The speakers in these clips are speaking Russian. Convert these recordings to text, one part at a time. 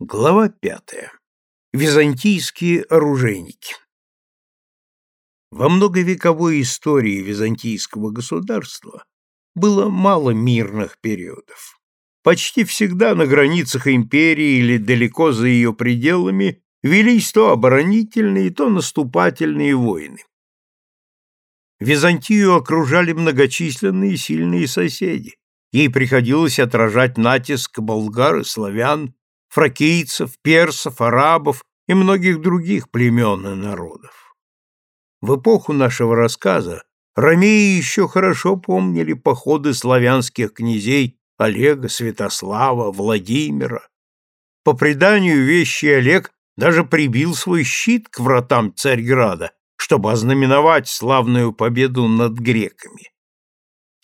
Глава пятая. Византийские оружейники. Во многовековой истории византийского государства было мало мирных периодов. Почти всегда на границах империи или далеко за ее пределами велись то оборонительные, то наступательные войны. Византию окружали многочисленные сильные соседи. Ей приходилось отражать натиск болгар и славян, фракийцев, персов, арабов и многих других племен и народов. В эпоху нашего рассказа ромеи еще хорошо помнили походы славянских князей Олега, Святослава, Владимира. По преданию вещи Олег даже прибил свой щит к вратам Царьграда, чтобы ознаменовать славную победу над греками.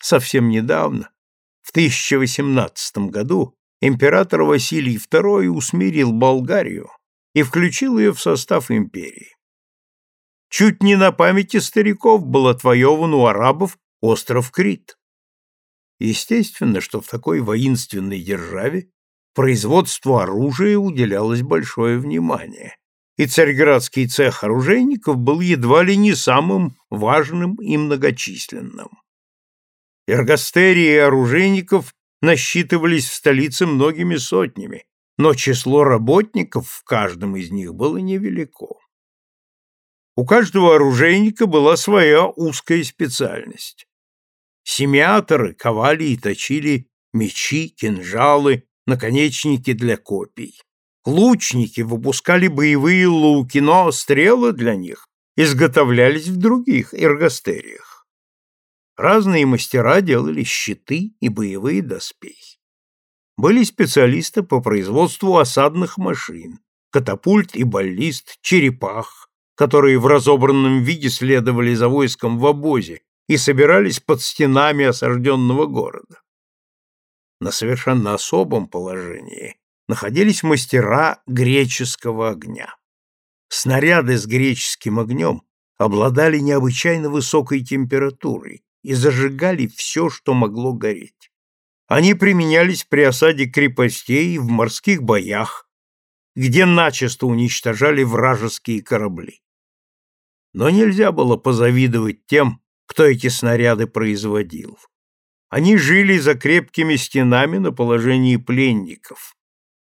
Совсем недавно, в 1018 году, император Василий II усмирил Болгарию и включил ее в состав империи. Чуть не на памяти стариков был отвоеван у арабов остров Крит. Естественно, что в такой воинственной державе производству оружия уделялось большое внимание, и царьградский цех оружейников был едва ли не самым важным и многочисленным. Эргостерии оружейников насчитывались в столице многими сотнями, но число работников в каждом из них было невелико. У каждого оружейника была своя узкая специальность. Семиаторы ковали и точили мечи, кинжалы, наконечники для копий. Лучники выпускали боевые луки, но стрелы для них изготовлялись в других эргостериях. Разные мастера делали щиты и боевые доспехи. Были специалисты по производству осадных машин, катапульт и баллист, черепах, которые в разобранном виде следовали за войском в обозе и собирались под стенами осажденного города. На совершенно особом положении находились мастера греческого огня. Снаряды с греческим огнем обладали необычайно высокой температурой, и зажигали все, что могло гореть. Они применялись при осаде крепостей в морских боях, где начисто уничтожали вражеские корабли. Но нельзя было позавидовать тем, кто эти снаряды производил. Они жили за крепкими стенами на положении пленников.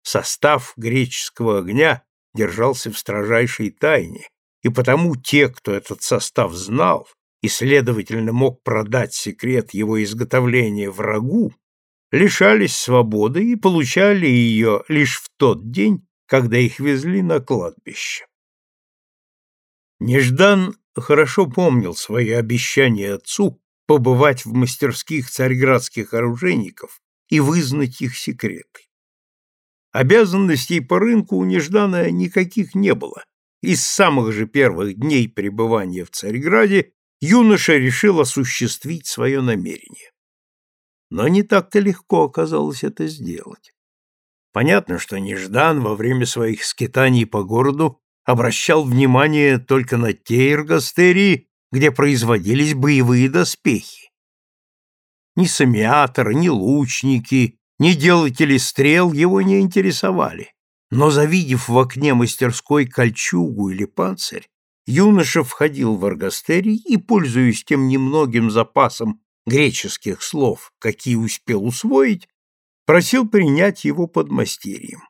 Состав греческого огня держался в строжайшей тайне, и потому те, кто этот состав знал, и, следовательно, мог продать секрет его изготовления врагу, лишались свободы и получали ее лишь в тот день, когда их везли на кладбище. Неждан хорошо помнил свои обещания отцу побывать в мастерских царьградских оружейников и вызнать их секреты. Обязанностей по рынку у Неждана никаких не было, и с самых же первых дней пребывания в Царьграде юноша решил осуществить свое намерение. Но не так-то легко оказалось это сделать. Понятно, что Неждан во время своих скитаний по городу обращал внимание только на те эргостерии, где производились боевые доспехи. Ни самиаторы, ни лучники, ни делатели стрел его не интересовали, но, завидев в окне мастерской кольчугу или панцирь, юноша входил в оргастерий и, пользуясь тем немногим запасом греческих слов, какие успел усвоить, просил принять его под мастерьем.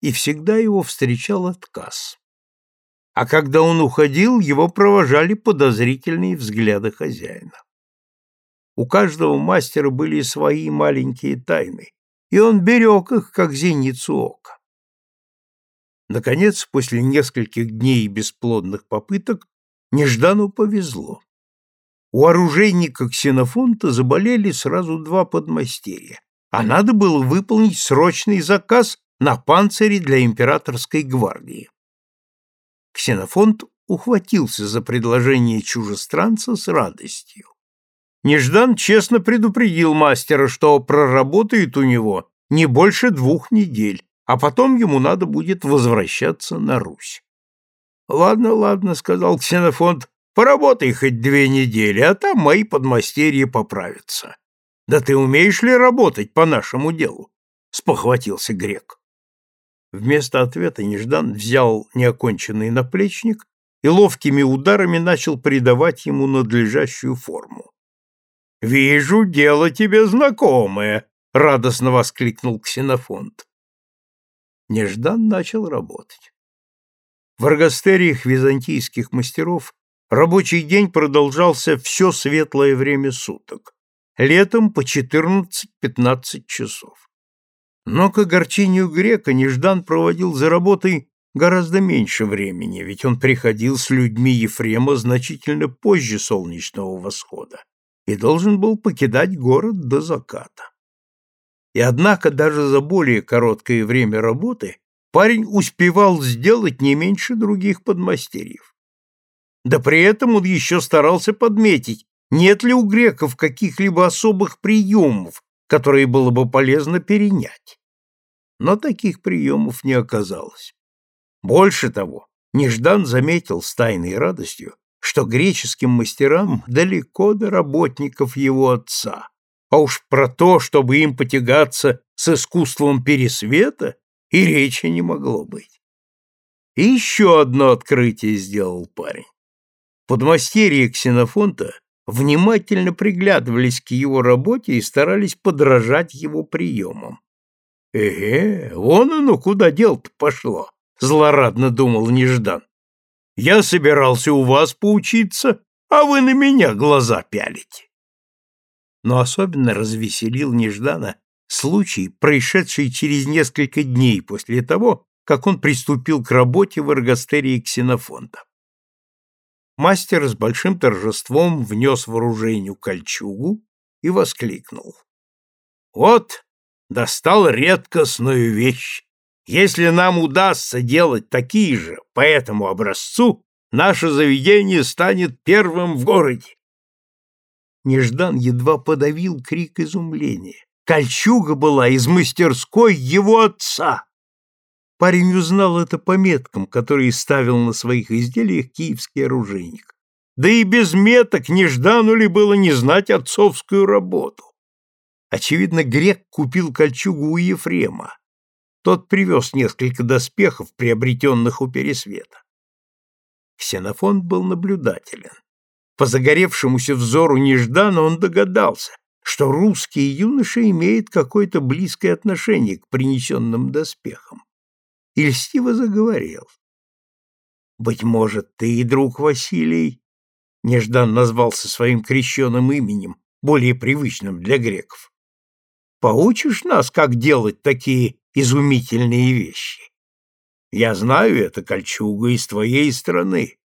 И всегда его встречал отказ. А когда он уходил, его провожали подозрительные взгляды хозяина. У каждого мастера были свои маленькие тайны, и он берег их, как зеницу ока. Наконец, после нескольких дней бесплодных попыток, Неждану повезло. У оружейника Ксенофонта заболели сразу два подмастерья, а надо было выполнить срочный заказ на панцире для императорской гвардии. Ксенофонт ухватился за предложение чужестранца с радостью. Неждан честно предупредил мастера, что проработает у него не больше двух недель, а потом ему надо будет возвращаться на Русь. — Ладно, ладно, — сказал Ксенофонт, — поработай хоть две недели, а там мои подмастерья поправятся. — Да ты умеешь ли работать по нашему делу? — спохватился грек. Вместо ответа Неждан взял неоконченный наплечник и ловкими ударами начал придавать ему надлежащую форму. «Вижу, дело тебе знакомое!» — радостно воскликнул Ксенофонт. Неждан начал работать. В оргастериях византийских мастеров рабочий день продолжался все светлое время суток, летом по 14-15 часов. Но к огорчению грека Неждан проводил за работой гораздо меньше времени, ведь он приходил с людьми Ефрема значительно позже солнечного восхода и должен был покидать город до заката. И однако даже за более короткое время работы парень успевал сделать не меньше других подмастерьев. Да при этом он еще старался подметить, нет ли у греков каких-либо особых приемов, которые было бы полезно перенять. Но таких приемов не оказалось. Больше того, Неждан заметил с тайной радостью, что греческим мастерам далеко до работников его отца, а уж про то, чтобы им потягаться с искусством пересвета, и речи не могло быть. И еще одно открытие сделал парень. Подмастерья Ксенофонта внимательно приглядывались к его работе и старались подражать его приемам. «Эге, вон оно куда дело-то пошло», — злорадно думал Неждан. Я собирался у вас поучиться, а вы на меня глаза пялите. Но особенно развеселил Неждана случай, происшедший через несколько дней после того, как он приступил к работе в эргостерии Ксенофонта. Мастер с большим торжеством внес в оружейню кольчугу и воскликнул. «Вот, достал редкостную вещь, если нам удастся делать такие же по этому образцу, наше заведение станет первым в городе. Неждан едва подавил крик изумления. Кольчуга была из мастерской его отца. Парень узнал это по меткам, которые ставил на своих изделиях киевский оружейник. Да и без меток Неждану ли было не знать отцовскую работу? Очевидно, грек купил кольчугу у Ефрема тот привез несколько доспехов, приобретенных у Пересвета. Ксенофон был наблюдателен. По загоревшемуся взору нежданно он догадался, что русский юноша имеет какое-то близкое отношение к принесенным доспехам. И льстиво заговорил. «Быть может, ты, друг Василий?» Неждан назвался своим крещенным именем, более привычным для греков. «Поучишь нас, как делать такие изумительные вещи. Я знаю это, кольчуга, из твоей страны.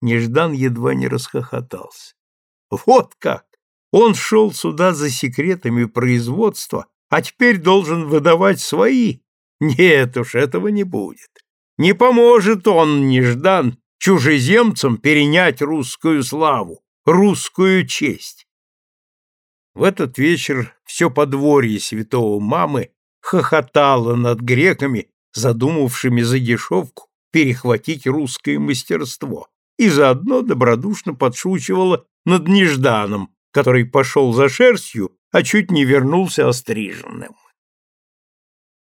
Неждан едва не расхохотался. Вот как! Он шел сюда за секретами производства, а теперь должен выдавать свои. Нет уж, этого не будет. Не поможет он, Неждан, чужеземцам перенять русскую славу, русскую честь. В этот вечер все подворье святого мамы хохотала над греками, задумавшими за дешевку перехватить русское мастерство, и заодно добродушно подшучивала над Нежданом, который пошел за шерстью, а чуть не вернулся остриженным.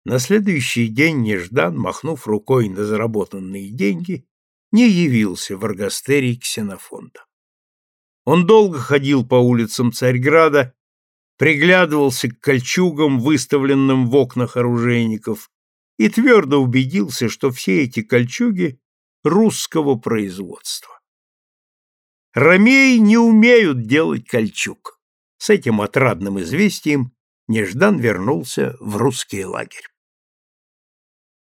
На следующий день Неждан, махнув рукой на заработанные деньги, не явился в Аргастерий Ксенофонта. Он долго ходил по улицам Царьграда приглядывался к кольчугам, выставленным в окнах оружейников, и твердо убедился, что все эти кольчуги русского производства. Ромеи не умеют делать кольчуг. С этим отрадным известием Неждан вернулся в русский лагерь.